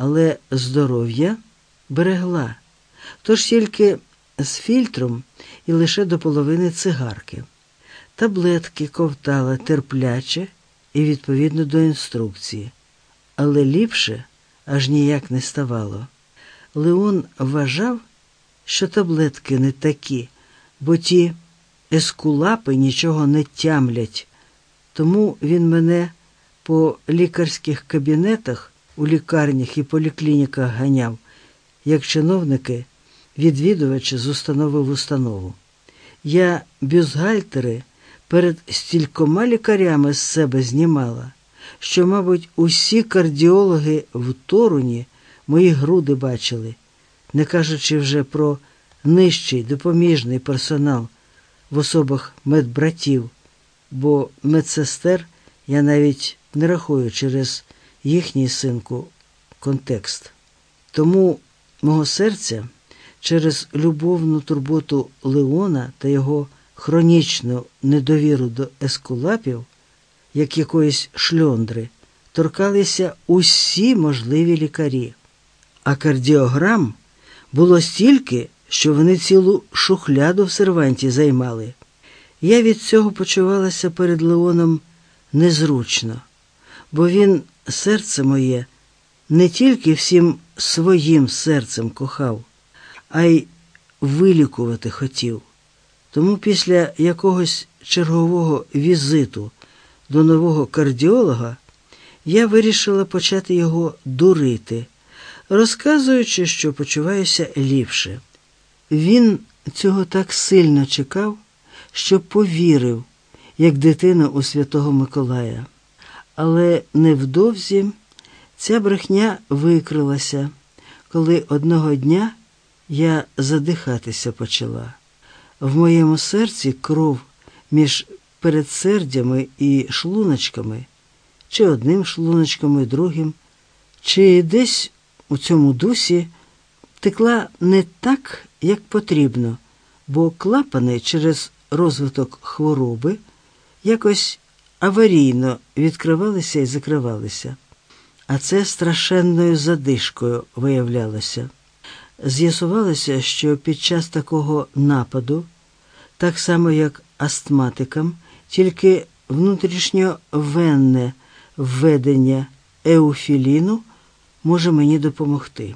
але здоров'я берегла, тож тільки з фільтром і лише до половини цигарки. Таблетки ковтала терпляче і відповідно до інструкції, але ліпше аж ніяк не ставало. Леон вважав, що таблетки не такі, бо ті ескулапи нічого не тямлять, тому він мене по лікарських кабінетах у лікарнях і поліклініках ганяв, як чиновники, відвідувачі з установи в установу. Я бюзгальтери перед стількома лікарями з себе знімала, що, мабуть, усі кардіологи в Торуні мої груди бачили, не кажучи вже про нижчий допоміжний персонал в особах медбратів, бо медсестер я навіть не рахую через їхній синку контекст. Тому мого серця через любовну турботу Леона та його хронічну недовіру до ескулапів, як якоїсь шльондри, торкалися усі можливі лікарі. А кардіограм було стільки, що вони цілу шухляду в серванті займали. Я від цього почувалася перед Леоном незручно, бо він серце моє не тільки всім своїм серцем кохав, а й вилікувати хотів. Тому після якогось чергового візиту до нового кардіолога я вирішила почати його дурити, розказуючи, що почуваюся ліпше. Він цього так сильно чекав, що повірив, як дитина у Святого Миколая. Але невдовзі ця брехня викрилася, коли одного дня я задихатися почала. В моєму серці кров між передсердями і шлуночками, чи одним шлуночком і другим, чи десь у цьому дусі текла не так, як потрібно, бо клапани через розвиток хвороби якось аварійно відкривалися і закривалися. А це страшенною задишкою виявлялося. З'ясувалося, що під час такого нападу, так само як астматикам, тільки внутрішньовенне введення еуфіліну може мені допомогти.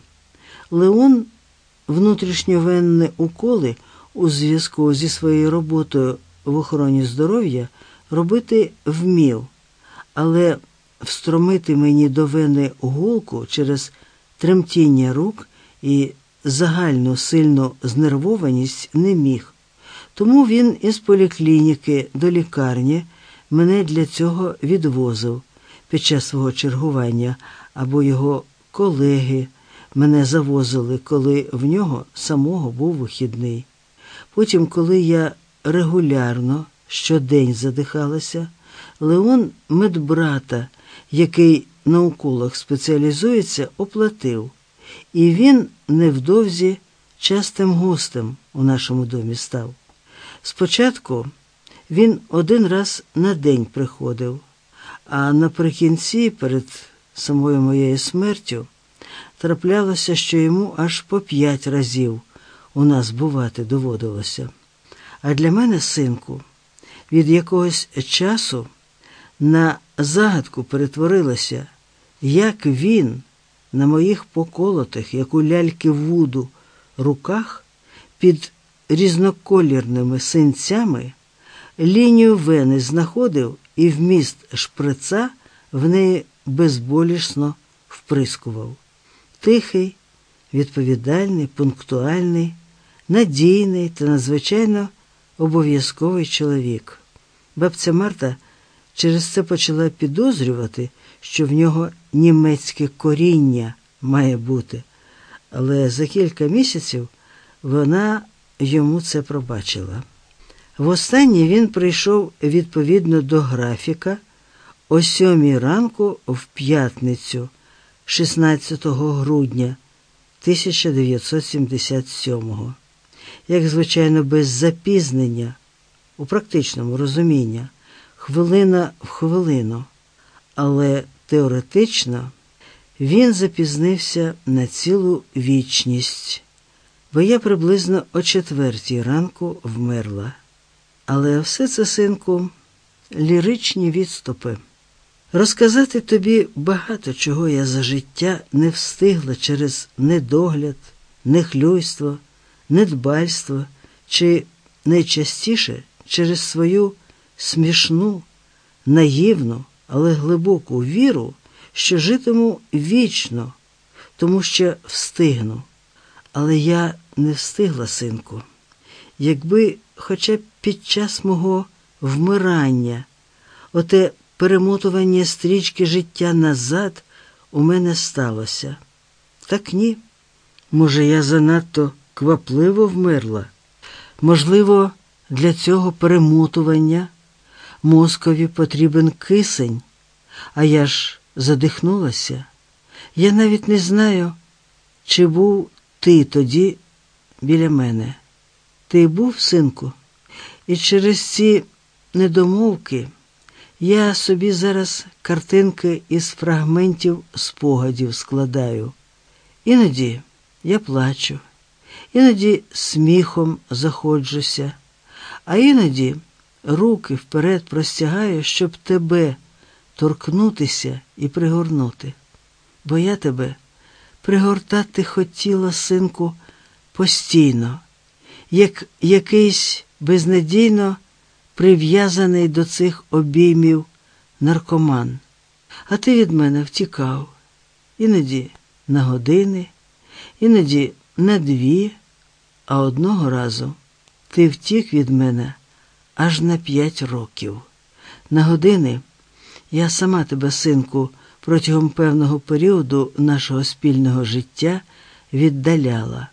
Леон внутрішньовенне уколи у зв'язку зі своєю роботою в охороні здоров'я робити вмів, але встромити мені до вени голку через тремтіння рук і загальну сильну знервованість не міг. Тому він із поліклініки до лікарні мене для цього відвозив під час свого чергування, або його колеги мене завозили, коли в нього самого був вихідний. Потім, коли я регулярно щодень задихалася, Леон медбрата, який на уколах спеціалізується, оплатив, і він невдовзі частим гостем у нашому домі став. Спочатку він один раз на день приходив, а наприкінці, перед самою моєю смертю, траплялося, що йому аж по п'ять разів у нас бувати доводилося. А для мене, синку, від якогось часу на загадку перетворилося, як він на моїх поколотих, як у ляльки вуду, руках під різноколірними синцями лінію вени знаходив і вміст шприца в неї безболісно вприскував. Тихий, відповідальний, пунктуальний, надійний та надзвичайно обов'язковий чоловік. Бабця Марта через це почала підозрювати, що в нього німецьке коріння має бути, але за кілька місяців вона йому це пробачила. Востаннє він прийшов відповідно до графіка о сьомій ранку в п'ятницю, 16 грудня 1977-го. Як звичайно, без запізнення, у практичному розумінні, хвилина в хвилину, але теоретично Він запізнився на цілу вічність, бо я приблизно о четвертій ранку вмерла. Але все це, синку, ліричні відступи. Розказати тобі багато чого я за життя не встигла через недогляд, нехлюйство, недбальство чи найчастіше через свою смішну, наївну, але глибоку віру, що житиму вічно, тому що встигну. Але я не встигла, синку, якби хоча б під час мого вмирання, оте перемотування стрічки життя назад у мене сталося. Так ні. Може, я занадто квапливо вмерла. Можливо, для цього перемотування мозкові потрібен кисень, а я ж задихнулася. Я навіть не знаю, чи був ти тоді біля мене. Ти був, синку, і через ці недомовки я собі зараз картинки із фрагментів спогадів складаю. Іноді я плачу, іноді сміхом заходжуся, а іноді руки вперед простягаю, щоб тебе торкнутися і пригорнути. Бо я тебе пригортати хотіла, синку, постійно, як якийсь безнадійно прив'язаний до цих обіймів наркоман. А ти від мене втікав іноді на години, іноді на дві, а одного разу ти втік від мене аж на п'ять років. На години я сама тебе, синку, протягом певного періоду нашого спільного життя віддаляла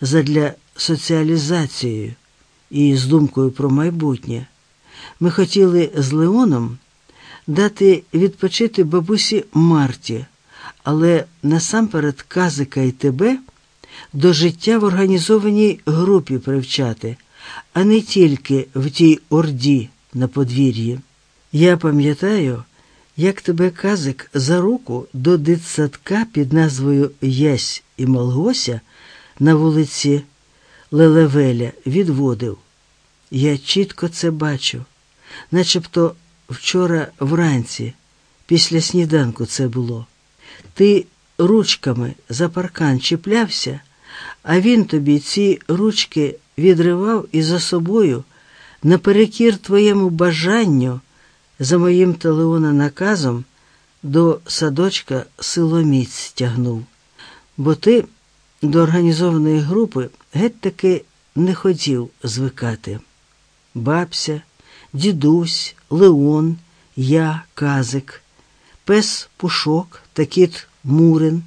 задля соціалізацією і з думкою про майбутнє. Ми хотіли з Леоном дати відпочити бабусі Марті, але насамперед казика і тебе до життя в організованій групі привчати, а не тільки в тій орді на подвір'ї. Я пам'ятаю, як тебе казик за руку до дитсадка під назвою Ясь і Малгося на вулиці Лелевеля відводив. Я чітко це бачу, начебто вчора вранці, після сніданку це було. Ти ручками за паркан чіплявся, а він тобі ці ручки відривав і за собою, наперекір твоєму бажанню, за моїм Телеона наказом, до садочка силоміць тягнув. Бо ти до організованої групи геть таки не хотів звикати. Бабся, дідусь, Леон, я, казик, пес Пушок та кіт Мурин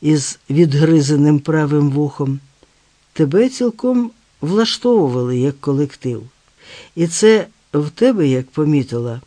із відгризаним правим вухом. Тебе цілком влаштовували як колектив. І це в тебе, як помітила,